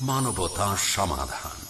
মানবতা সমাধান।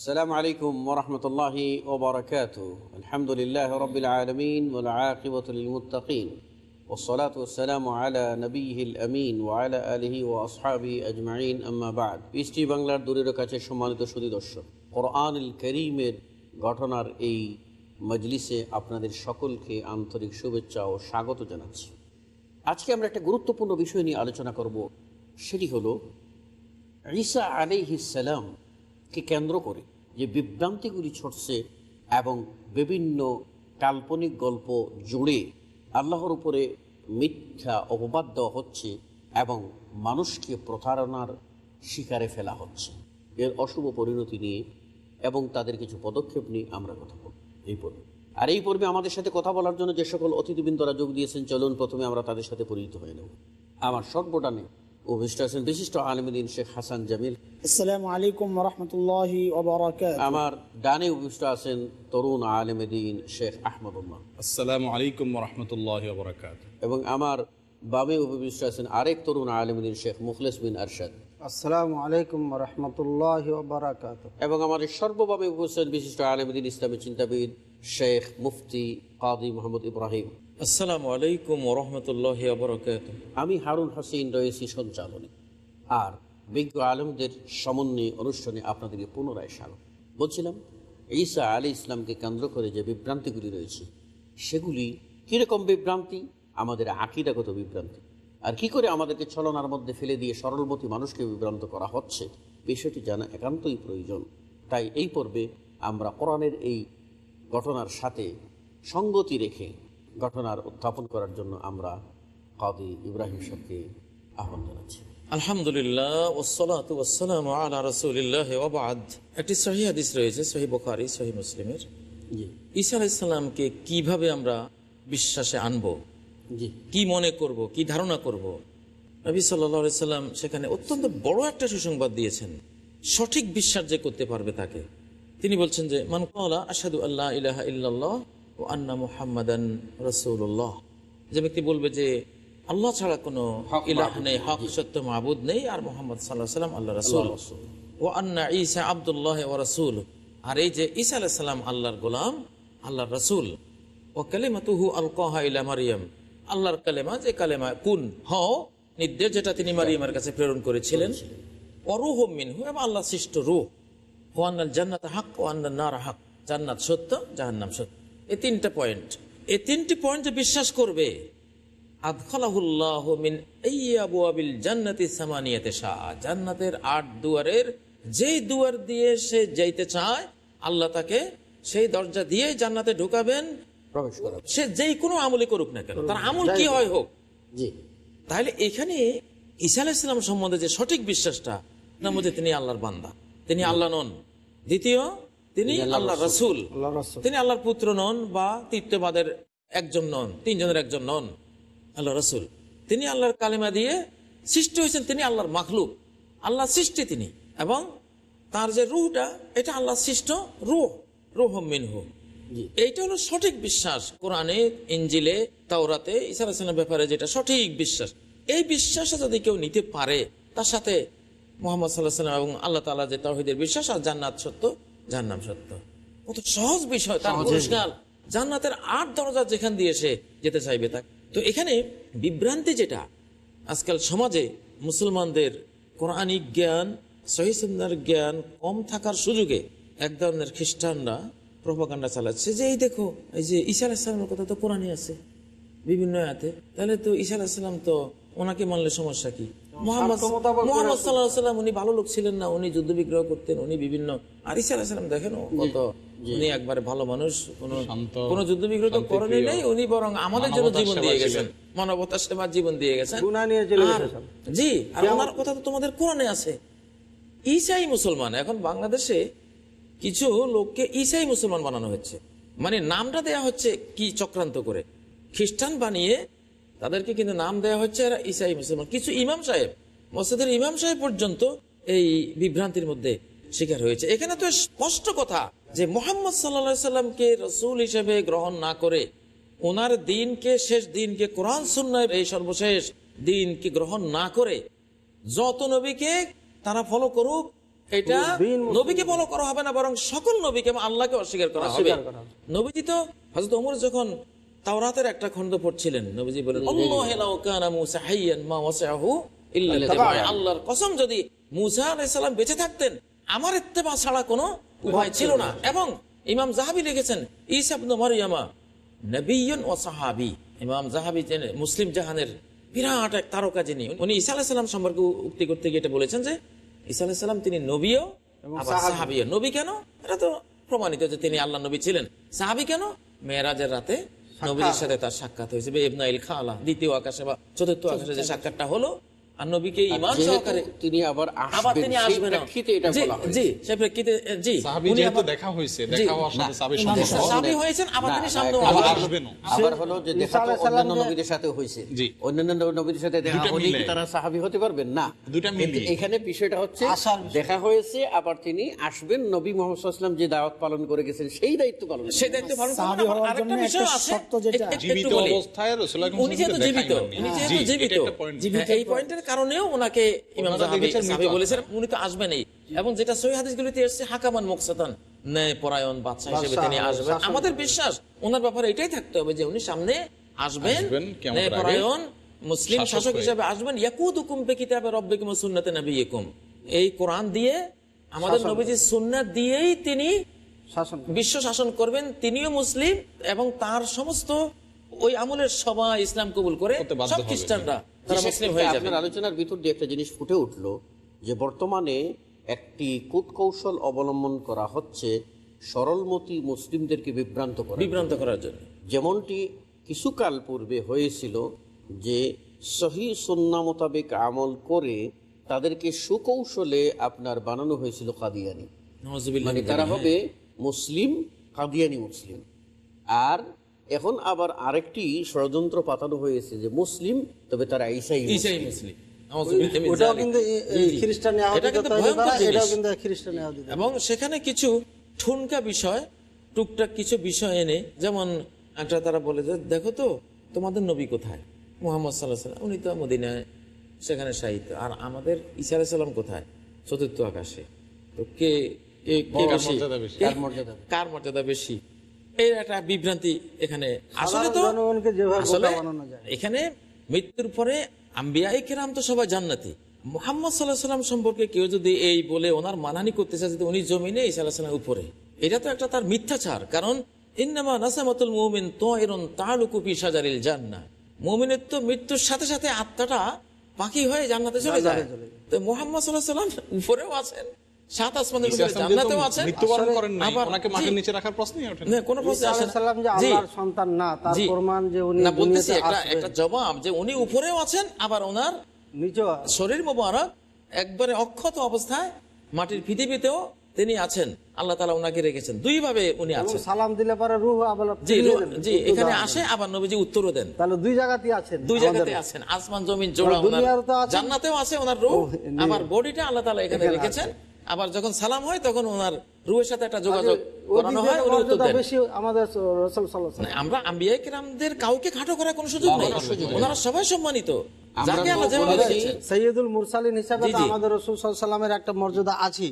السلام عليكم ورحمة الله وبركاته الحمد لله رب العالمين والعاقبة للمتقين والصلاة والسلام على نبيه الأمين وعلى آله وأصحابه أجمعين أما بعد বৃষ্টি বাংলার দূরের কাছে সম্মানিত সুদী দর্শক কোরআনুল করিমের ঘটনার এই মজলিসে আপনাদের সকলকে আন্তরিক শুভেচ্ছা ও স্বাগত জানাচ্ছি আজকে আমরা একটা গুরুত্বপূর্ণ বিষয় নিয়ে আলোচনা করব সেটি হলো ঈসা আলাইহিসালাম কে কেন্দ্র করে যে বিভ্রান্তিগুলি ছড়ছে এবং বিভিন্ন কাল্পনিক গল্প জুড়ে আল্লাহর উপরে মিথ্যা অপবাদ দেওয়া হচ্ছে এবং মানুষকে প্রতারণার শিকারে ফেলা হচ্ছে। এর অশুভ পরিণতি নিয়ে এবং তাদের কিছু পদক্ষেপ নিয়ে আমরা কথা বলব। এই পর্বে। আর এই পর্বে আমাদের সাথে কথা বলার জন্য যে সকল অতিথিবৃন্দরা যোগ দিয়েছেন, চলুন প্রথমে আমরা তাদের সাথে পরিচিত হয়ে নেব। আমার সর্বটানে উপবিষ্ট আছেন বিশিষ্ট আলমদিন শেখ হাসান জামিল। আসসালামু আলাইকুম রহমতুল্লাহ আমার ডানে উপবিষ্ট আছেন তরুণ আলমদিন শেখ আহমদুল্লাহ। আসসালামু আলাইকুম রহমতুল্লাহ এবং আমার বামে উপবিষ্ট আছেন আরেক তরুণ আলমদিন শেখ মুখলেস বিন আরশাদ। আসসালামু আলাইকুম রহমতুল্লাহ এবং আমার সর্বভাবে উপস্থিত বিশিষ্ট আলমদিন ইসলামী চিন্তাবিদ শেখ মুফতি কাদি মোহাম্মদ ইব্রাহিম। আসসালামু আলাইকুম ওরহমতুল্লাহ বরকাত আমি হারুন হোসেন রয়েছি সঞ্চালনে। আর বিজ্ঞ আলমদের সমন্বয় অনুষ্ঠানে আপনাদেরকে পুনরায় স্বাগত। বলছিলাম, ঈসা আলী ইসলামকে কেন্দ্র করে যে বিভ্রান্তিগুলি রয়েছে, সেগুলি কীরকম বিভ্রান্তি? আমাদের আকিদাগত বিভ্রান্তি। আর কি করে আমাদেরকে ছলনার মধ্যে ফেলে দিয়ে সরলমতি মানুষকে বিভ্রান্ত করা হচ্ছে, বিষয়টি জানা একান্তই প্রয়োজন। তাই এই পর্বে আমরা কোরআনের এই ঘটনার সাথে সঙ্গতি রেখে ঘটনার উত্থাপন করার জন্য আমরা কাদি ইব্রাহিম সাহকে আহ্বান জানাচ্ছি। আলহামদুলিল্লাহ ওসলাত ওসালাম আলা রসুলিল্লাহ ওবাদ একটি সহি হাদিস রয়েছে সহি বখারি সহি মুসলিমের। ঈসা আলাইসাল্লামকে কীভাবে আমরা বিশ্বাসে আনব? কি মনে করব? কি ধারণা করব? নবী সাল্লা সাল্লাম সেখানে অত্যন্ত বড় একটা সুসংবাদ দিয়েছেন। সঠিক বিশ্বাস যে করতে পারবে তাকে। তিনি বলছেন যে মান কলা আসাদু আল্লাহ ইলাহা ইল্লাল্লাহ ও আন্না মুহাম্মাদান রসুল্লাহ যে ব্যক্তি বলবে যে আল্লাহ ছাড়া কোনো ইলাহ নেই হক সত্য মাহবুদ নেই আর মোহাম্মদ সাল্লাহ সাল্লাম আল্লাহ রসুল। ও আন্না ঈসা আবদুল্লাহ ও রসুল আর এই যে ঈসা আলাহ সাল্লাম আল্লাহর গোলাম আল্লাহর রসুল। ও কালেমাতুহু আল কহা ইলা মারিয়াম। আল্লাহর কালেমা যে কালেমা কুন হও নির্দেশ যেটা তিনি মারিয়ামের কাছে প্রেরণ করেছিলেন। অরুহ মিনহু এবং আল্লাহ সৃষ্ট রুহ। ওয়ান্নাল জান্নাত হাক ওয়ান্নাল নার হাক জান্নাত সত্য জাহান্নাম সত্য। এই তিনটা পয়েন্ট এই তিনটি পয়েন্ট বিশ্বাস করবে মিন জান্নাতের আট দুয়ারের যেই দুয়ার দিয়ে সে যাইতে চায় আল্লাহ তাকে সেই দরজা দিয়ে জান্নাতে ঢুকাবেন। সে যেই কোনো আমলি করুক না কেন তার আমল কি হয় হোক। তাহলে এখানে ঈসা সম্বন্ধে যে সঠিক বিশ্বাসটা তার মধ্যে তিনি আল্লাহর বান্দা। তিনি আল্লাহ নন। দ্বিতীয় তিনি আল্লাহ রসুল। তিনি আল্লাহর পুত্র নন বা তীর্থবাদের একজন নন তিনজনের একজন নন আল্লাহ রসুল। তিনি আল্লাহর কালিমা দিয়ে সৃষ্টি হয়েছেন তিনি আল্লাহর মাখলুক। আল্লাহ সৃষ্টি তিনি এবং তার যে রুহটা এটা আল্লাহ সৃষ্ট রুহ রুহ মিনহু। এইটা হলো সঠিক বিশ্বাস। কোরআনে ইঞ্জিলে তাওরাতে আলাইসালামের ব্যাপারে যেটা সঠিক বিশ্বাস। এই বিশ্বাসটা যদি কেউ নিতে পারে তার সাথে মোহাম্মদ সাল্লাহ সাল্লাম এবং আল্লাহ তালা যে তাহিদের বিশ্বাস আর জান্নাত সত্য জান্নাম সত্য। কত সহজ বিষয় তার পরিষ্কার জান্নাতের আট দরজা যেখান দিয়ে সে যেতে চাইবে তা তো এখানে বিভ্রান্তি যেটা আজকাল সমাজে মুসলমানদের কোরআনিক জ্ঞান সহিসন্দার জ্ঞান কম থাকার সুযোগে এক ধরনের খ্রিস্টানরা প্রভাকাণ্ডা চালাচ্ছে যে এই দেখো এই যে ঈশা আলাইসলামের কথা তো কোরআনই আছে বিভিন্ন আয়াতে। তাহলে তো ঈসা আলাহিসাল্লাম তো ওনাকে মানলে সমস্যা কি? মোহাম্মদ সাল্লাহ সাল্লাম উনি ভালো লোক ছিলেন না উনি যুদ্ধ বিগ্রহ করতেন উনি বিভিন্ন আর আলাহিসাল্লাম দেখেন কত উনি একবারে ভালো মানুষ কোন যুদ্ধ বিগ্রহ তো করেনি নেই উনি বরং আমাদের জন্য জীবন দিয়ে গেছেন। সেবার জীবন দিয়ে গেছেন। জি আর ওনার কথা তো তোমাদের কোরআনে আছে। ঈসাই মুসলমান এখন বাংলাদেশে কিছু লোককে ঈসাই মুসলমান বানানো হচ্ছে। মানে নামটা দেয়া হচ্ছে কি চক্রান্ত করে। খ্রিস্টান বানিয়ে তাদেরকে কিন্তু নাম দেয়া হচ্ছে এরা ঈসাই মুসলমান। কিছু ইমাম সাহেব মসজিদের ইমাম সাহেব পর্যন্ত এই বিভ্রান্তির মধ্যে শিকার হয়েছে। এখানে তো স্পষ্ট কথা যে মোহাম্মদ সাল্লা সাল্লামকে রসুল হিসেবে গ্রহণ না করে ওনার দিনকে শেষ দিনকে কোরআন সুন্নার এই সর্বশেষ দিনকে গ্রহণ না করে যত নবীকে তারা ফলো করুক এটা নবীকে ফলো করা হবে না বরং সকল নবীকে আল্লাহকে অস্বীকার করা হবে। নবীজি তো হযরত ওমর যখন তাওরাতের একটা খণ্ড পড়ছিলেন। নবীজি বলেন আল্লাহু লাউ কানা মূসা হাইয়ান মা ওয়াসাহু ইল্লা ইত্তিবা'। আল্লাহর কসম যদি মূসা আলাইহিস সালাম বেঁচে থাকতেন আমার ইত্তেবা ছাড়া কোনো উপায় ছিল না। এবং ইমাম জাহাবি লিখেছেন ঈসা ইবনে মারইয়ামা নবিয়্যুন ওয়া সাহাবী। ইমাম জাহাবি মুসলিম জাহানের বিরাট এক তারকা যিনি উনি ঈসা আলাইহিস সালাম সম্পর্কে উক্তি করতে গিয়ে এটা বলেছেন যে ঈসা আলাইহিস সালাম তিনি নবীও আবার সাহাবিও। নবী কেন? এটা তো প্রমাণিত যে তিনি আল্লাহ নবী ছিলেন। সাহাবি কেন? মেয়েরাজের রাতে নবীর সাথে তার সাক্ষাৎ হয়েছে। খালা দ্বিতীয় আকাশে বা চতুর্থ আকাশে যে সাক্ষাৎটা হলো আর নবীকে ইমান সহকারে তিনি আবার আবার তিনি আসবেন এটা বলা জি সেই প্রেক্ষিতে জি উনি দেখা হয়েছে দেখা হওয়ার সাথে সাহাবির সম্পর্ক সাহাবি হয়েছেন আবার তিনি সামনে একটা আবার আবার- আসবেনও। আবার হলো যে দেখা তো অন্যান্য নবীদের সাথে হয়েছে। জি। অন্যান্য নবীদের সাথে দেখা হলে কি তারা সাহাবি হতে পারবেন? না। দুইটা মিলিয়ে। এখানে বিষয়টা হচ্ছে দেখা হয়েছে আবার তিনি আসবেন। নবী মোহাম্মদ যে দাওয়াত পালন করে গেছেন সেই দায়িত্ব পালন সেই দায়িত্ব পালন সাহাবী হওয়ার জন্য একটা শর্ত যেটা- জীবিত অবস্থায় রাসূল উনি যেহেতু জীবিত উনি যেহেতু মাননি। জীবিত এটা একটা point। এই পয়েন্টের কারণেও ওনাকে ইমাম সাহাবী বলেছেন উনি তো আসবেনই। এবং যেটা সহি হাদিসগুলিতে এসেছে হাকামান মুকসাতান ন্যায় পরায়ণ বাদশা হিসেবে তিনি আসবেন। আমাদের বিশ্বাস ওনার ব্যাপারে এটাই থাকতে হবে যে উনি সামনে আসবেন আসবেন, ন্যায় পরায়ণ মুসলিম শাসক। হিসেবে আসবেন। ইয়াকুদুকুম বিকিতাবে রব্বিকুম ওয়া সুন্নাতে নবিয়িকুম। এই কোরআন দিয়ে আমাদের নবীজি সুন্নাত দিয়েই তিনি শাসন বিশ্ব শাসন করবেন। তিনিও মুসলিম এবং তার সমস্ত ওই আমলের সবাই ইসলাম কবুল করে সব খ্রিস্টানরা তারা মুসলিম হয়ে যাবে। আলোচনার ভিতর দিয়ে একটা জিনিস ফুটে উঠল যে বর্তমানে একটি কূটকৌশল অবলম্বন করা হচ্ছে সরলমতি মুসলিমদেরকে বিভ্রান্ত করা বিভ্রান্ত করার জন্য। যেমনটি কিছুকাল পূর্বে হয়েছিল যে সহি সন্না মোতাবেক আমল করে তাদেরকে সুকৌশলে আপনার বানানো হয়েছিল কাদিয়ানি। মানে তারা হবে মুসলিম কাদিয়ানি মুসলিম। আর এখন আবার আরেকটি ষড়যন্ত্র পাতানো হয়েছে যে মুসলিম তবে তারা ঈসাই ঈসাই মুসলিম। এবং সেখানে কিছু ঠুনকা বিষয় টুকটাক কিছু বিষয় এনে যেমন একটা তারা বলে যে দেখো তো তোমাদের নবী কোথায়? মোহাম্মদ সাল্লাহ সাল্লাম উনি তো মদিনায় সেখানে সাহিত্য আর আমাদের ঈসা আলাইহিস সালাম কোথায়? চতুর্থ আকাশে। তো কে কে কে কার মর্যাদা বেশি? এই একটা বিভ্রান্তি এখানে। আসলে তো আসলে। এখানে মৃত্যুর পরে আম্বিয়াই কেরাম তো সবাই জান্নাতি। মোহাম্মদ সাল্লাহ সাল্লাম সম্পর্কে কেউ যদি এই বলে ওনার মানানি করতে চায় যে উনি জমিনে উপরে এটা তো একটা তার মিথ্যাচার। কারণ ইন্নামা নাসামাতুল মুমিন তোয়রন তালুকু ফি সাজারিল জান্নাহ মুমিনের তো মৃত্যুর সাথে সাথে আত্মাটা পাখি হয়ে জান্নাতে চলে যায়। তো মোহাম্মদ সাল্লাহ সাল্লাম উপরেও আছেন। সাত আসমানের জান্নাতেও আছেন মৃত্যুবরণ করেন নাই ওনাকে মাটির নিচে রাখার প্রশ্নই ওঠে না। না, কোনো প্রশ্ন আসে না। সালাম যে আল্লাহর সন্তান না তার প্রমাণ যে উনি না বলতেছি একটা একটা জবাব যে উনি উপরেও আছেন আবার ওনার নিচেও শরীর মোবারক একবারে অক্ষত অবস্থায় মাটির পৃথিবীতেও তিনি আছেন। আল্লাহ তালা ওনাকে রেখেছেন। দুই ভাবে উনি আছেন। সালাম দিলে পরে রুহ জি জি উত্তর এখানে আসে আবার নবীজি উত্তরও দেন। তাহলে দুই জায়গাতেই আছেন দুই। জায়গাতে আছেন। আসমান জমিন জোড়া জান্নাতেও আছে ওনার রূহ আবার বডিটা আল্লাহ তালা এখানে রেখেছেন। আবার যখন সালাম হয় তখন ওনার রুয়ের সাথে একটা যোগাযোগ করানো হয় উনি উত্তর দেন। বেশি আমাদের রসুল সাল্লাল্লাহু আলাইহি আমরা আম্বিয়া কিরামদের কাউকে খাটো করার কোনো সুযোগ নেই। ওনারা সবাই সম্মানিত। সৈয়দুল মুরসালিন হিসাবে। আমাদের রসুল সাল্লামের একটা মর্যাদা আছে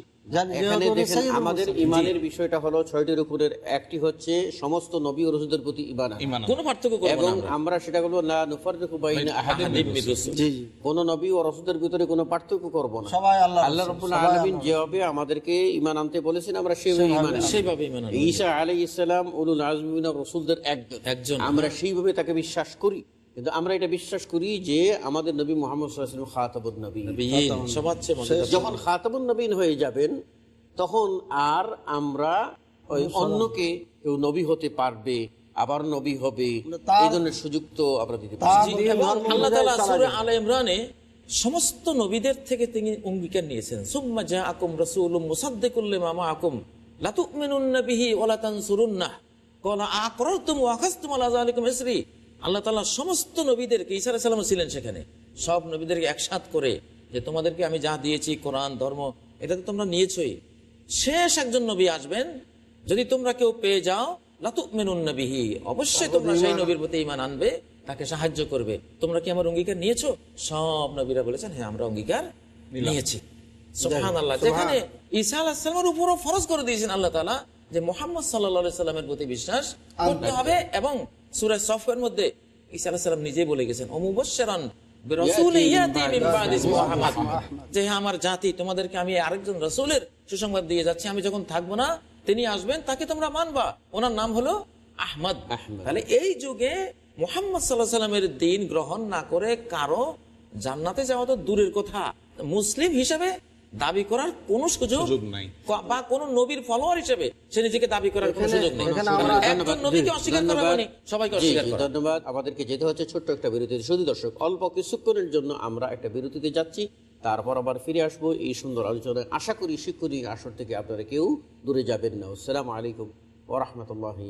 আমাদের ইমানের বিষয়টা হলো একটি হচ্ছে সমস্ত নবী ও রসুলদের প্রতি ইমান। ইমান। কোনো পার্থক্য করব এবং আমরা। আমরা সেটা বলব না নুফাররিকু বাইনা আহাদিন আহাদিম মির মির রুসুল। রুসুল। জি জি কোন নবী ও রসুলদের ভিতরে কোনো পার্থক্য করব না সবাই আল্লাহর আল্লাহ রসুল, রব্বুল সবাই আলামিন আল্লাহর যেভাবে আমাদেরকে ঈমান আনতে বলেছেন আমরা সেভাবে। সেইভাবে ইমান আনব। ঈসা আলাইহিস সালাম উলুল আজমি মিনার একজন একজন। আমরা সেইভাবে তাকে বিশ্বাস করি কিন্তু আমরা এটা বিশ্বাস করি যে আমাদের নবী মুহাম্মদ সাল্লাল্লাহু আলাইহি নবী যখন খাতাবুন নবীন হয়ে যাবেন তখন আর আমরা ওই অন্যকে কেউ নবী হতে পারবে আবার নবী হবে। এই ধরনের সুযোগ তো আমরা দিতে পারি আল্লাহ ইমরানে সমস্ত নবীদের থেকে তিনি অঙ্গীকার নিয়েছেন। সুম্মা জাআকুম রাসূলুম মুসাদ্দিকুল লিমা মাআকুম। লা তু'মিনুন্না বিহি ওয়া লা তানসুরুন্নাহ ক্বালা আকরারতুম ওয়া আখাযতুম আলা যালিকুম ইসরি। আল্লাহ তাআলা সমস্ত নবীদেরকে আলাইহিস সালাম ছিলেন সেখানে। সব নবীদেরকে একসাথ করে যে তোমাদেরকে আমি যা দিয়েছি কোরআন ধর্ম এটা তো তোমরা নিয়েছই। শেষ একজন নবী আসবেন যদি তোমরা কেউ পেয়ে যাও লাতুক মেনুন নবীহি। অবশ্যই তোমরা সেই নবীর প্রতি ইমান আনবে তাকে সাহায্য করবে। তোমরা কি আমার অঙ্গীকার নিয়েছো? সব নবীরা বলেছেন হ্যাঁ আমরা অঙ্গীকার নিয়েছি। যেখানে ঈসা আলাহিসামের উপরও ফরজ করে দিয়েছেন আল্লাহ তালা যে মোহাম্মদ সাল্লা সাল্লামের প্রতি বিশ্বাস করতে হবে এবং সুরাজ সফের মধ্যে ঈসা আলাহ সাল্লাম নিজেই বলে গেছেন অমুবশ্বরান যে হ্যাঁ, আমার জাতি তোমাদেরকে আমি আরেকজন রসুলের সুসংবাদ দিয়ে যাচ্ছি আমি যখন থাকব না তিনি আসবেন তাকে তোমরা মানবা। ওনার নাম হলো আহমদ। তাহলে এই যুগে মোহাম্মদ সাল্লাহ সাল্লামের দিন গ্রহণ না করে কারও জান্নাতে যাওয়া তো দূরের কথা। মুসলিম হিসেবে দাবি করার কোন সুযোগ নাই। বা কোন নবীর ফলোয়ার হিসেবে সে নিজেকে দাবি করার কোনো সুযোগ নেই। একজন নবীকে অস্বীকার করা। মানে সবাইকে অস্বীকার করা। ধন্যবাদ। আমাদেরকে যেতে হচ্ছে ছোট্ট একটা বিরতিতে শুধু দর্শক অল্প কিছুক্ষণের জন্য আমরা একটা বিরতিতে যাচ্ছি। তারপর আবার ফিরে আসব এই সুন্দর আলোচনায়। আশা করি শিক্ষণীয় আসর থেকে আপনারা কেউ দূরে যাবেন না। আসসালামু আলাইকুম ও রহমতুল্লাহি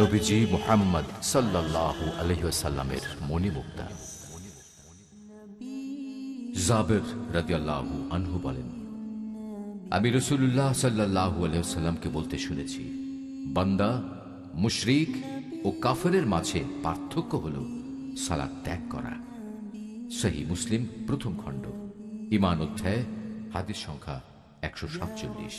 নবীজি মোহাম্মদ সাল্লাল্লাহু আলহিসাল্লামের জাবের আনহু বলেন, আমি রসুল্লাহ সাল্লাহু আলহিসাল্লামকে বলতে শুনেছি, বান্দা মুশরিক ও কাফেরের মাঝে পার্থক্য হল সালাদ ত্যাগ করা। সহি মুসলিম প্রথম খণ্ড, ইমান অধ্যায়, হাদিস সংখ্যা একশো সাতচল্লিশ।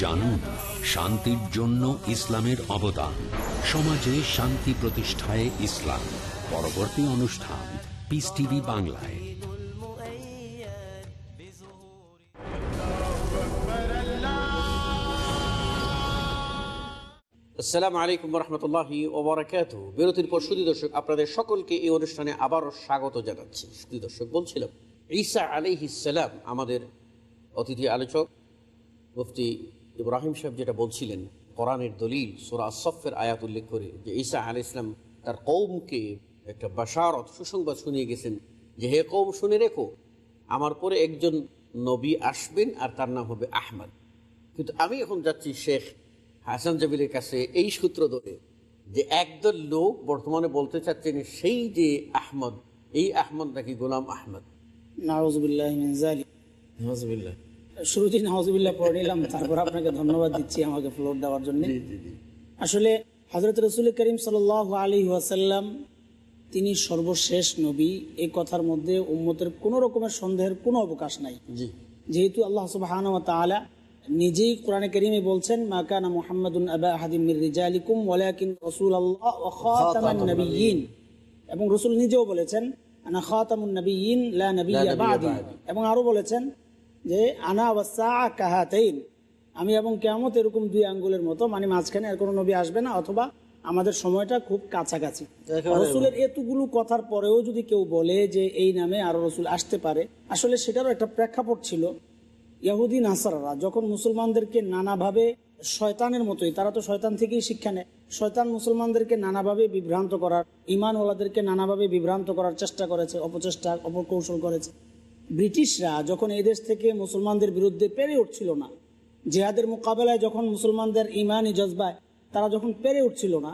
জানুন শান্তির জন্য ইসলামের অবদান। সমাজে শান্তি প্রতিষ্ঠায় ইসলাম। পরবর্তী অনুষ্ঠান পিস টিভি বাংলায়। আসসালামু আলাইকুম রহমতুল্লাহি ওবরাকাত বিরতির পর সুদী দর্শক, আপনাদের সকলকে এই অনুষ্ঠানে আবারও স্বাগত জানাচ্ছি। সুদী দর্শক বলছিলাম, ঈসা আলিহিসাল্লাম আমাদের অতিথি আলোচক মুফতি ইব্রাহিম সাহেব যেটা বলছিলেন কোরআনের দলিল সোরা সফের আয়াত উল্লেখ করে যে ঈসা আল ইসলাম তার কৌমকে একটা বাসারত সুসংবাদ শুনিয়ে গেছেন যে হে কৌম শুনে রেখো আমার পরে একজন নবী আসবেন আর তার নাম হবে আহমদ। কিন্তু আমি এখন যাচ্ছি শেখ হাসান জাবিলের কাছে এই সূত্র ধরে যে একদল লোক বর্তমানে বলতে চাচ্ছেন সেই যে আহমদ এই আহমদ নাকি গোলাম আহমদ? নাউজুবিল্লাহ। যালিক। নাউজুবিল্লাহ। পড়ে নিলাম তারপর আপনাকে ধন্যবাদ দিচ্ছি আমাকে ফ্লোর দেওয়ার জন্য। আসলে হজরত রসুল করিম সাল আলী ওয়াসাল্লাম তিনি সর্বশেষ নবী এই কথার মধ্যে উম্মতের কোনো রকমের সন্দেহের কোনো অবকাশ নাই। যেহেতু আল্লাহ সুবাহান নিজেই কোরআনে করিমে বলছেন মা কানা মুহাম্মাদুন আবা ওয়ালাকিন খাতামান নাবিয়্যিন। এবং রসুল নিজেও বলেছেন আনা খাতামুন নবীন লা বাদি। এবং আরও বলেছেন যে আনা ওয়াসা কাহাতাইন। আমি এবং কেমত এরকম দুই আঙ্গুলের মতো মানে মাঝখানে আর কোনো নবী আসবে না অথবা আমাদের সময়টা খুব কাছাকাছি। রসুলের এতগুলো কথার পরেও যদি কেউ বলে যে এই নামে আরও রসুল আসতে পারে আসলে সেটারও একটা প্রেক্ষাপট ছিল। ইয়াহুদি নাসারারা যখন মুসলমানদেরকে নানাভাবে শয়তানের মতোই তারা তো শয়তান থেকেই শিক্ষা নেয় শয়তান মুসলমানদেরকে নানাভাবে বিভ্রান্ত করার ইমানওয়ালাদেরকে নানাভাবে বিভ্রান্ত করার চেষ্টা করেছে অপচেষ্টা অপকৌশল করেছে। ব্রিটিশরা যখন এই দেশ থেকে মুসলমানদের বিরুদ্ধে পেরে উঠছিল না, জেহাদের মোকাবেলায় যখন মুসলমানদের ইমানি জজবায় তারা যখন পেরে উঠছিল না,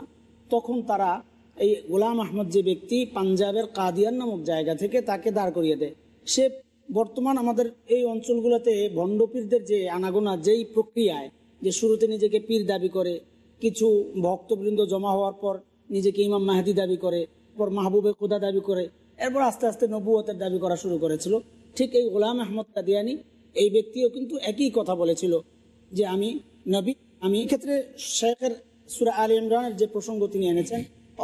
তখন তারা এই গোলাম আহমদ যে ব্যক্তি পাঞ্জাবের কাদিয়ান নামক জায়গা থেকে তাকে দাঁড় করিয়ে দেয়। সে বর্তমান আমাদের এই অঞ্চলগুলোতে ভণ্ডপীরদের যে আনাগোনা, যেই প্রক্রিয়ায় যে শুরুতে নিজেকে পীর দাবি করে, কিছু ভক্তবৃন্দ জমা হওয়ার পর নিজেকে ইমাম মাহাদি দাবি করে পর মাহবুবে খুদা দাবি করে, এরপর আস্তে আস্তে নবুয়তের দাবি করা শুরু করেছিল। ঠিক এই গোলাম আহমদ কাদিয়ানি এই ব্যক্তিও কিন্তু একই কথা বলেছিল যে আমি নবী, আমি এক্ষেত্রে শেখের সুরা আল ইমরানের যে প্রসঙ্গ তিনি এনেছেন,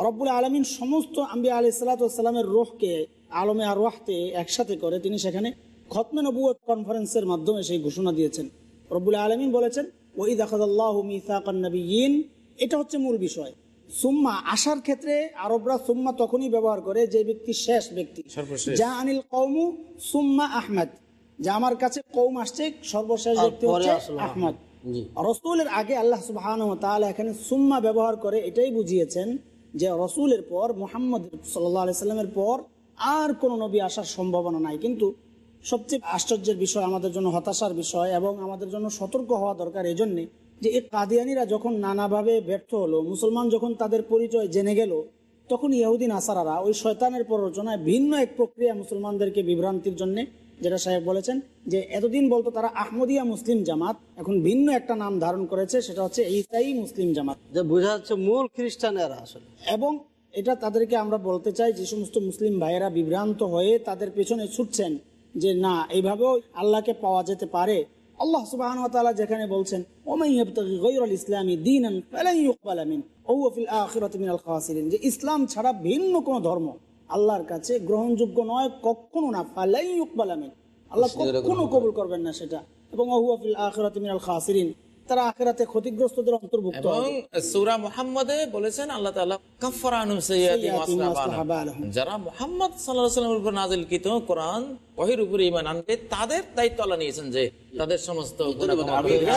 রব্বুল আলমিন সমস্ত আম্বি আলি সাল্লাতামের রোহকে, আলমে আর রোহতে একসাথে করে তিনি সেখানে খতমে নবুয়ত কনফারেন্সের মাধ্যমে সেই ঘোষণা দিয়েছেন। রব্বুল আলমিন বলেছেন ওই দেখাদাল্লাহ মিসাকান নবীন এটা হচ্ছে মূল বিষয়। সুম্মা আসার ক্ষেত্রে আরবরা সুম্মা তখনই ব্যবহার করে যে ব্যক্তি শেষ ব্যক্তি। যা আনিল কৌমু সুম্মা আহমেদ। যা আমার কাছে কৌম আসছে সর্বশেষ ব্যক্তি হচ্ছে আহমদ। রসুলের আগে আল্লাহ তাহলে এখানে সুম্মা ব্যবহার করে এটাই বুঝিয়েছেন যে রসুলের পর মোহাম্মদ সাল্লাহ সাল্লামের পর আর কোনো নবী আসার সম্ভাবনা নাই। কিন্তু সবচেয়ে আশ্চর্যের বিষয় আমাদের জন্য হতাশার বিষয় এবং আমাদের জন্য সতর্ক হওয়া দরকার। এই জন্যে যে এই কাদিয়ানিরা যখন নানাভাবে ব্যর্থ হলো মুসলমান যখন তাদের পরিচয় জেনে গেল তখন ইহুদিন আসারারা ওই শয়তানের প্ররোচনায় ভিন্ন এক প্রক্রিয়া মুসলমানদেরকে বিভ্রান্তির জন্য যেটা সাহেব বলেছেন যে এতদিন বলতো তারা আহমদিয়া মুসলিম জামাত এখন ভিন্ন একটা নাম ধারণ করেছে সেটা হচ্ছে ইসাই মুসলিম জামাত। যে বোঝা যাচ্ছে মূল খ্রিস্টানেরা আসলে। এবং এটা তাদেরকে আমরা বলতে চাই যে সমস্ত মুসলিম ভাইয়েরা বিভ্রান্ত হয়ে তাদের পেছনে ছুটছেন যে না এইভাবেও আল্লাহকে পাওয়া যেতে পারে আল্লাহ সুবাহ যেখানে বলছেন যে ইসলাম ছাড়া ভিন্ন কোন ধর্ম আল্লাহর কাছে গ্রহণযোগ্য নয় কখনো না ফালাই ইকবাল আমিন আল্লাহ কখনো কবুল করবেন না সেটা। এবং ওহুয়াফিল আখিরাত মিনাল খাসিরিন। তারা আখেরাতে ক্ষতিগ্রস্তদের অন্তর্ভুক্ত এবং সূরা মুহাম্মাদে বলেছেন আল্লাহ তাআলা কাফফারা আনহুম সাইয়্যাতিহিম যারা মুহাম্মদ সাল্লাল্লাহু আলাইহি ওয়াসাল্লামের উপর নাযিলকৃত কোরআন ওহির উপরে ঈমান আনবে তাদের দায়িত্ব আল্লাহ নিয়েছেন যে তাদের সমস্ত আমি এটা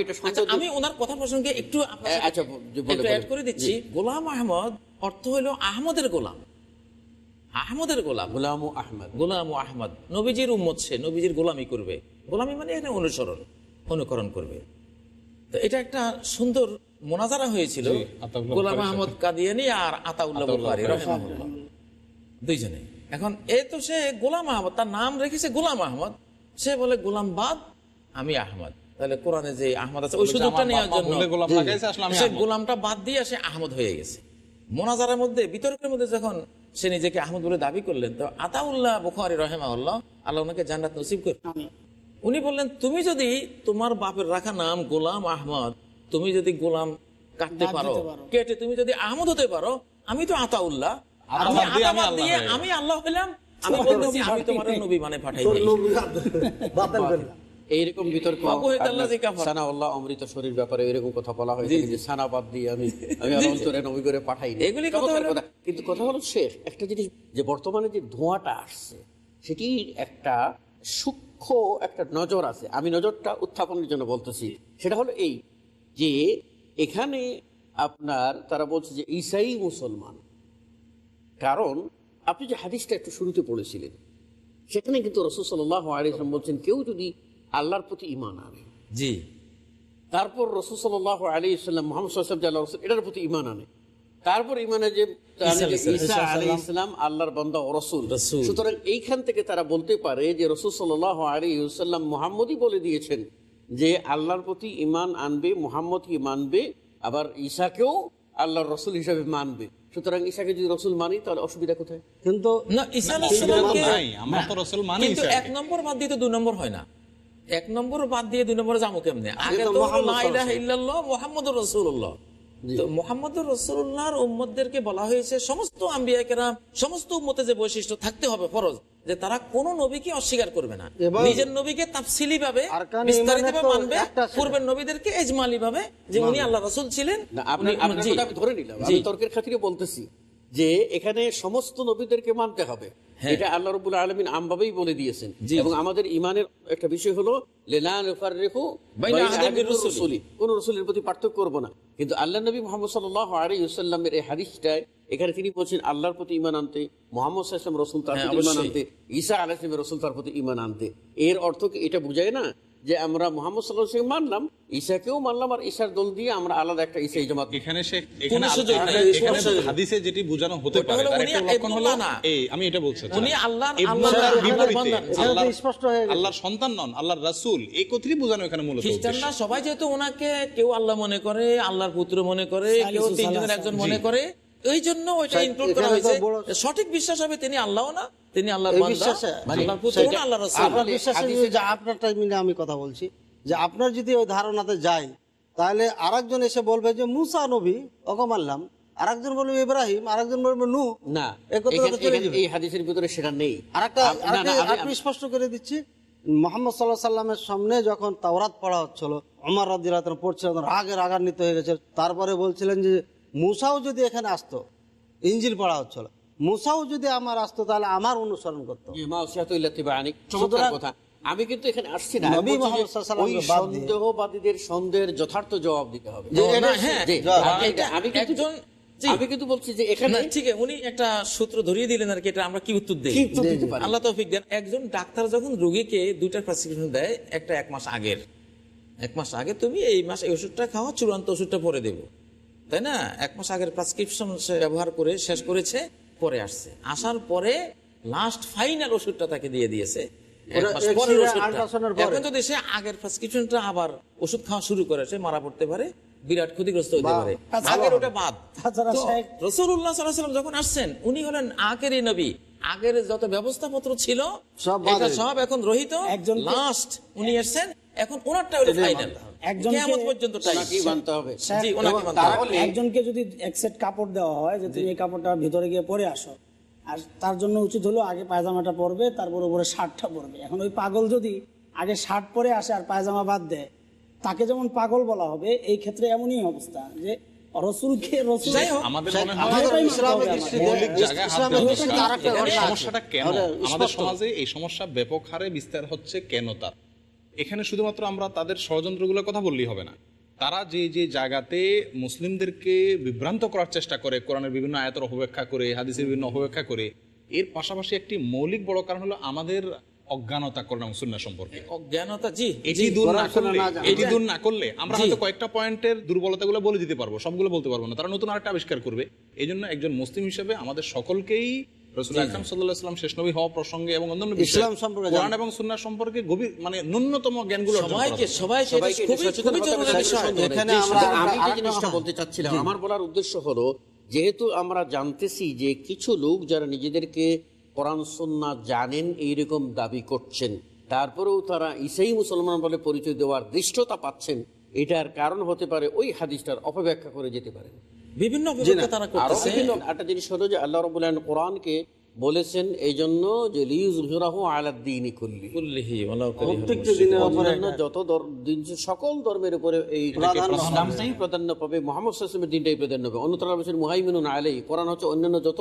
এটা আচ্ছা, আমি ওনার কথা প্রসঙ্গে একটু সাথে আচ্ছা। অ্যাড করে দিচ্ছি। গোলাম আহমদ অর্থ হলো আহমদের গোলাম। আহমদের গোলাম। গোলাম আহমদ। গোলাম ও আহমদ। নবীজির উম্মত সে নবীজির গোলামি করবে। গোলামি মানে এখানে অনুসরণ। অনুকরণ করবে। তো এটা একটা সুন্দর মোনাজারা হয়েছিল গোলাম আহমদ কাদিয়ানি আর আতাউল্লাহ বুখারী রাহিমাহুল্লাহ। দুইজনে এখন এ তো সে গোলাম আহমদ তার নাম রেখেছে গোলাম আহমদ। সে বলে গোলাম বাদ আমি আহমদ। তাহলে কোরআনে যে আহমদ আছে ওই সুযোগটা নেওয়ার জন্য ভুলে গোলাম লাগাইছে, আসলে আমি সে গোলামটা বাদ দিয়ে সে আহমদ হয়ে গেছে। মোনাজারের মধ্যে বিতর্কের মধ্যে যখন সে নিজেকে আহমদ বলে দাবি করলেন তো আতাউল্লাহ বুখারী রহেমাউল্লাহ আল্লাহ ওনাকে জান্নাত নসিব করে উনি বললেন তুমি যদি তোমার বাপের রাখা নাম গোলাম আহমদ তুমি যদি গোলাম কাটতে পারো কেটে তুমি যদি আহমদ হতে পারো আমি তো আতাউল্লাহ। আতা আমি আল্লাহ হয়ে আমি হইলাম আমি বলতেছি আমি তোমার নবী মানে পাঠাই এইরকম বিতর্ক। সানাউল্লাহ অমৃত শরীর ব্যাপারে এরকম কথা বলা হয়েছে যে সানা বাদ দিয়ে আমি আমি অন্তরে নবী করে পাঠাই এগুলি কথা। কিন্তু কথা হলো শেষ। একটা জিনিস যে বর্তমানে যে ধোঁয়াটা আসছে সেটির একটা সূক্ষ্ম একটা নজর আছে। আমি নজরটা উত্থাপনের জন্য বলতেছি। সেটা হলো এই যে এখানে আপনার তারা বলছে যে ঈসাই মুসলমান। কারণ আপনি যে হাদিসটা একটু শুরুতে পড়েছিলেন সেখানে কিন্তু রসুল সাল্লাহ আলিয়াম বলছেন কেউ যদি আল্লাহর প্রতি ইমান আনে জি। তারপর রসুল সাল্লাহ আলী ইসলাম মোহাম্মদ সাহেব জাল্লাহ রসুল এটার প্রতি ইমান আনে। তারপর ইমানে যে ঈসা আলাইহিস সালাম। ঈসা আলী ইসলাম আল্লাহর বন্দা ও রসুল। রসুল। সুতরাং এইখান থেকে তারা বলতে পারে যে রসুল আলী মোহাম্মদই বলে দিয়েছেন যে আল্লাহর প্রতি ইমান আনবে মোহাম্মদকে মানবে আবার ঈশাকেও আল্লাহর রসুল হিসাবে মানবে। সুতরাং ঈশাকে যদি রসুল মানি তাহলে অসুবিধা কোথায়? কিন্তু না ঈসা অসুবিধা আলাইহিসসালামকে নাই, আমরা তো রসুল মানি কিন্তু ঈসাকে। এক নম্বর বাদ দিয়ে তো দুই নম্বর হয় না। এক নম্বর বাদ দিয়ে দুই নম্বরে যাব কেমনে? আগে তো তো মুহাম্মদ লা ইলাহা ইল্লাল্লাহ মুহাম্মাদুর রসুল্লাহর উম্মতদেরকে বলা হয়েছে সমস্ত সমস্ত উম্মতে যে বৈশিষ্ট্য থাকতে হবে ফরজ যে তারা কোন নবীকে অস্বীকার করবে না। নিজের নবীকে তাফসিলি ভাবে বিস্তারিত মানবে। পূর্বের নবীদেরকে এজমালি ভাবে যে উনি আল্লাহ রসুল ছিলেন না আপনার উনি- আপনার জি। কথা আমি ধরে নিলাম। তর্কের খাতিরে বলতেছি যে এখানে সমস্ত নবীদেরকে মানতে হবে। হ্যাঁ। এটা আল্লাহ রবুল আলমিন আমভাবেই বলে দিয়েছেন। এবং আমাদের ইমানের একটা বিষয় হলো। কোন রসুলের প্রতি পার্থক্য করব না। কিন্তু আল্লাহ নবী মোহাম্মদ সাল্লাহ আলাইসাল্লামের এই হাদিসটায় এখানে তিনি বলছেন আল্লাহর প্রতি ইমান আনতে মোহাম্মদ সাল্লাম রসুল তার হ্যাঁ, প্রতি ইমান আনতে ঈসা আলাইসলামের রসুল তার প্রতি ইমান আনতে। এর অর্থ কি? এটা বুঝায় না যে আমরা মোহাম্মদ সাল্লাহ মানলাম ঈশাকেও মানলাম আর ঈশার দল দিয়ে আমরা আলাদা একটা ঈসা জামাত এখানে। হাদিসে যেটি বোঝানো হতে পারে তার একটা লক্ষণ হলো এই আমি এটা বলছি উনি আল্লাহর- স্পষ্ট হয়ে। আল্লাহর সন্তান নন আল্লাহর রাসূল এই কথাই বোঝানো এখানে মূলত খ্রিস্টানরা সবাই যেহেতু ওনাকে কেউ আল্লাহ মনে করে আল্লাহর পুত্র মনে করে কেউ তিনজনের একজন মনে করে এই জন্য ওইটা ইনক্লুড করা হয়েছে। সঠিক বিশ্বাস হবে তিনি আল্লাহ না তিনি আল্লাহর এই বান্দা। বিশ্বাসে আল্লাহর পুত্র সেটা- না আল্লাহর রাসূল। আপনার বিশ্বাসে যদি যা- আপনার টাইমিংয়ে আমি কথা বলছি যে আপনার যদি ওই ধারণাতে যাই তাহলে আরেকজন এসে বলবে যে মুসা নবী ওকে মানলাম। আরেকজন বলবে ইব্রাহিম আরেকজন বলবে নু না এ কথা এখানে- তো চলে এখানে যাবে। এই হাদিসের ভিতরে সেটা নেই। আরেকটা আম- না, না, আরেকটা- আমি- স্পষ্ট করে দিচ্ছি। মোহাম্মদ সাল্লাহ সাল্লামের সামনে যখন তাওরাত পড়া হচ্ছিল অমর রাদিল্লাহ পড়ছিলেন রাগে রাগান্বিত হয়ে গেছে তারপরে বলছিলেন যে মুসাও যদি এখানে আসতো ইঞ্জিল পড়া হচ্ছিল। মুসাও যদি আমার আসতো তাহলে আমার অনুসরণ করতো। আমি কিন্তু এখানে আসছি না। সন্দেহবাদীদের সন্দেহের যথার্থ জবাব দিতে হবে। হ্যাঁ, আমি- কিন্তু- একজন আমি কিন্তু বলছি যে এখানে ঠিক উনি একটা সূত্র ধরিয়ে দিলেন আর কি এটা আমরা কি উত্তর দিই? কি উত্তর দিতে পারি? আল্লাহ তৌফিক দেন। একজন ডাক্তার যখন রোগীকে দুইটা প্রেসক্রিপশন দেয় একটা এক মাস আগের। এক মাস আগে তুমি এই মাস এই ওষুধটা খাওয়া চূড়ান্ত ওষুধটা পরে দেবো। তাই না? এক মাস আগের প্রেসক্রিপশন সে ব্যবহার করে শেষ করেছে পরে আসছে। আসার পরে লাস্ট ফাইনাল ওষুধটা তাকে দিয়ে দিয়েছে। এক ওটা মাস X-ray পরের ওষুধটা। ultrasound-এর পরে। এখন যদি সে আগের প্রেসক্রিপশনটা আবার ওষুধ খাওয়া শুরু করে সে মারা পড়তে পারে বিরাট ক্ষতিগ্রস্ত হতে পারে। আগের ওটা বাদ। তাছাড়া তো শেখ- রসুল্লাহ সাল্লাম যখন আসছেন উনি হলেন আগের নবী। আগের যত ব্যবস্থাপত্র ছিল সব এখন রহিত। একজনকে- লাস্ট উনি এসছেন এখন ওনারটা হলো ফাইনাল একজনকে- যদি এক সেট কাপড় দেওয়া হয় যে তুমি এই কাপড়টা ভিতরে গিয়ে পরে আসো আর তার জন্য উচিত হলো আগে পায়জামাটা পরবে তারপর উপরে শার্টটা পরবে। এখন ওই পাগল যদি আগে শার্ট পরে আসে আর পায়জামা বাদ দেয় তাকে যেমন পাগল বলা হবে এই ক্ষেত্রে এমনই অবস্থা যে রসুলকে রসুল আমাদের মনে হয়। সমস্যাটা কেন? আমাদের সমাজে এই সমস্যা ব্যাপক হারে বিস্তার হচ্ছে কেন তার? এখানে শুধুমাত্র আমরা তাদের ষড়যন্ত্রগুলোর কথা বললেই হবে না। তারা যে যে জায়গাতে মুসলিমদেরকে বিভ্রান্ত করার চেষ্টা করে কোরআনের বিভিন্ন আয়াতের অপব্যাখ্যা করে হাদিসের বিভিন্ন অপব্যাখ্যা করে এর পাশাপাশি একটি মৌলিক বড় কারণ হলো আমাদের অজ্ঞানতা কোরআন সুন্নাহ সম্পর্কে। অজ্ঞানতা জি এটি দূর না করলে এটি দূর না করলে আমরা হয়তো কয়েকটা পয়েন্টের দুর্বলতাগুলো বলে দিতে পারব সবগুলো বলতে পারব না। তারা নতুন আরেকটা আবিষ্কার করবে। এই জন্য একজন মুসলিম হিসেবে আমাদের সকলকেই রসুল আকরাম সাল্লাহ ইসলাম শেষ নবী হওয়া প্রসঙ্গে এবং অন্যান্য ইসলাম সম্পর্কে কোরআন এবং সুন্নাহ সম্পর্কে গভীর মানে ন্যূনতম জ্ঞানগুলো সবাইকে দরকার। সবাইকে সবাইকে খুবই সচেতন খুবই হতে হবে, জরুরি বিষয়। সচেতন হতে হবে। এখানে আমরা- আমি যে জিনিসটা বলতে চাচ্ছিলাম। আমার বলার উদ্দেশ্য হলো যেহেতু আমরা জানতেছি যে কিছু লোক যারা নিজেদেরকে কোরআন সন্না জানেন এইরকম দাবি করছেন তারপরেও তারা ইসাই মুসলমান বলে পরিচয় দেওয়ার দৃষ্টতা পাচ্ছেন এটার কারণ হতে পারে ওই হাদিসটার অপব্যাখ্যা করে যেতে পারে। বিভিন্ন অভিজ্ঞতা তারা করতেছে। একটা জিনিস হলো যে আল্লাহ রবুল কোরআনকে বলেছেন এই জন্য যে যত দিন সকল ধর্মের উপরে এই ইসলামটাই প্রাধান্য পাবে মোহাম্মদ দিনটাই প্রাধান্য পাবে। অন্যতর বলছেন মুহাইমিনুন আলাই কোরআন হচ্ছে অন্যান্য যত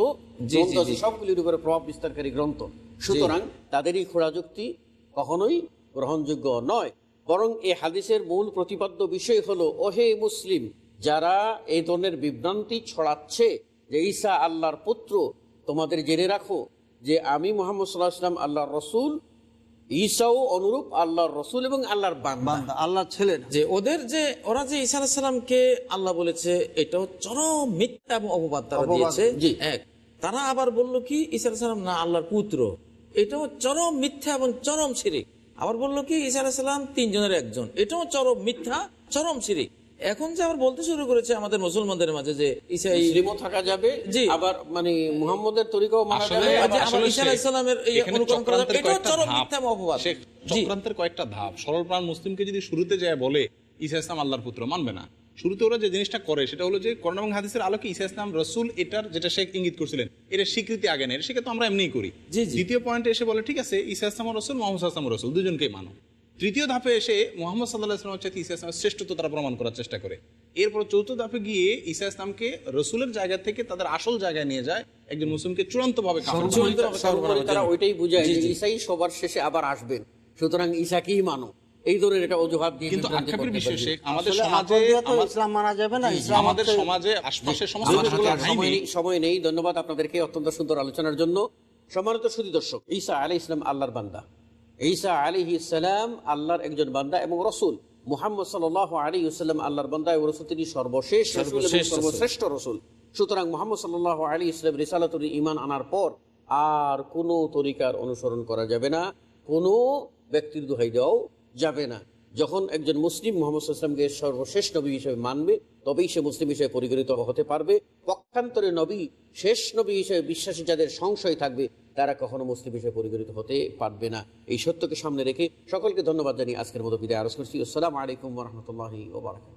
গ্রন্থ আছে সবগুলির উপরে প্রভাব বিস্তারকারী গ্রন্থ। সুতরাং তাদেরই খোড়া যুক্তি কখনোই গ্রহণযোগ্য নয়। বরং এই হাদিসের মূল প্রতিপাদ্য বিষয় হলো ওহে মুসলিম যারা এই ধরনের বিভ্রান্তি ছড়াচ্ছে যে ঈসা আল্লাহর পুত্র তোমাদের জেনে রাখো যে আমি মোহাম্মদ সাল্লাহ ইসলাম আল্লাহর রসুল ঈসাও অনুরূপ আল্লাহর রসুল এবং আল্লাহর বান্দা। আল্লাহর ছেলে যে ওদের যে ওরা যে ঈসা আলাহিসাল্লামকে আল্লাহ বলেছে এটাও চরম মিথ্যা এবং অপবাদ তারা দিয়েছে। এক তারা আবার বলল কি ঈসা আলাহিসাল্লাম না আল্লাহর পুত্র। এটাও চরম মিথ্যা এবং চরম শিরিক। আবার বলল কি ঈসা আলাহিসাল্লাম তিনজনের একজন। এটাও চরম মিথ্যা চরম শিরিক। এখন যে আবার বলতে শুরু করেছে আমাদের মুসলমানদের মাঝে যে মুসলিমও থাকা যাবে জি। আবার মানে মুহাম্মদের তরিকাও মানা যাবে যে আবার আমার ঈসা আলাইহিস সালামের এই অনুকরণ করা যাবে, চক্রান্তের কয়েকটা চরম ধাপ। মিথ্যা অপবাদ। চক্রান্তের কয়েকটা ধাপ সরল প্রাণ মুসলিমকে যদি শুরুতে যায় বলে ঈসা ইসলাম আল্লাহর পুত্র মানবে না শুরুতে ওরা যে জিনিসটা করে সেটা হলো যে করোনা এবং হাদিসের আলোকে ঈসা ইসলাম রসুল এটার যেটা শেখ ইঙ্গিত করছিলেন এটা স্বীকৃতি আগে নেই সেটা তো আমরা এমনিই করি। দ্বিতীয় পয়েন্টে এসে বলে ঠিক আছে ঈসা ইসলাম রসুল মোহাম্মদ ইসলাম রসুল দুজনকেই মানো তৃতীয় ধাপে এসে মোহাম্মদ সাল্লাহ ইসলামের চাইতে ঈসা ইসলামের শ্রেষ্ঠত্ব তারা প্রমাণ করার চেষ্টা করে। এরপর চৌথ ধাপে গিয়ে ঈসা ইসলামকে রসুলের জায়গা থেকে তাদের আসল জায়গায় নিয়ে যায় একজন মুসলিমকে চূড়ান্ত ভাবে তারা ওইটাই বুঝায় ঈসাই সবার শেষে আবার আসবেন। সুতরাং ঈসাকেই মানো। এই ধরনের একটা অজুহাত দিয়ে কিন্তু আক্ষেপের বিশেষে আমাদের সমাজে ইসলাম মানা যাবে না ইসলাম আমাদের সমাজে সময় নেই ধন্যবাদ আপনাদেরকে অত্যন্ত সুন্দর আলোচনার জন্য। সম্মানিত সুদী দর্শক ঈসা আলী ইসলাম আল্লাহর বান্দা। ঈসা আলী ইসলাম আল্লাহর একজন বান্দা এবং রসুল। মুহাম্মদ সাল আলী ইসলাম আল্লাহর বান্দা এবং রসুল। তিনি সর্বশেষ। সর্বশ্রেষ্ঠ রসুল। সুতরাং মোহাম্মদ সাল্লাহ আলী ইসলাম রিসালাতুল ইমান আনার পর আর কোনো তরিকার অনুসরণ করা যাবে না কোনো ব্যক্তির দোহাই দেওয়াও যাবে না। যখন একজন মুসলিম মোহাম্মদ ইসলামকে সর্বশেষ নবী হিসেবে মানবে তবেই সে মুসলিম হিসেবে পরিগণিত হতে পারবে। পক্ষান্তরে নবী শেষ নবী হিসেবে বিশ্বাসী যাদের সংশয় থাকবে তারা কখনো মুসলিম হিসেবে পরিগণিত হতে পারবে না। এই সত্যকে সামনে রেখে সকলকে ধন্যবাদ জানিয়ে আজকের মতো বিদায় আরজ করছি। আসসালামু আলাইকুম রহমতুল্লাহি ওবরাকাতুহু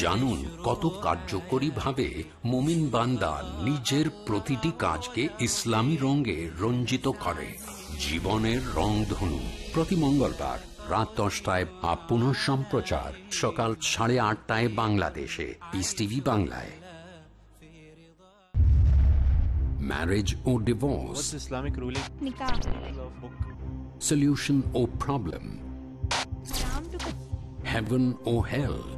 জানুন কত কার্যকরী ভাবে মোমিন বান্দা নিজের প্রতিটি কাজকে ইসলামী রঙে রঞ্জিত করে। জীবনের রংধনু। প্রতি মঙ্গলবার রাত দশটায় বা পুনঃ সম্প্রচার। সকাল সাড়ে আটটায় বাংলাদেশে। পিস টিভি বাংলায়। Marriage O divorce Islamic ruling? solution or problem heaven or hell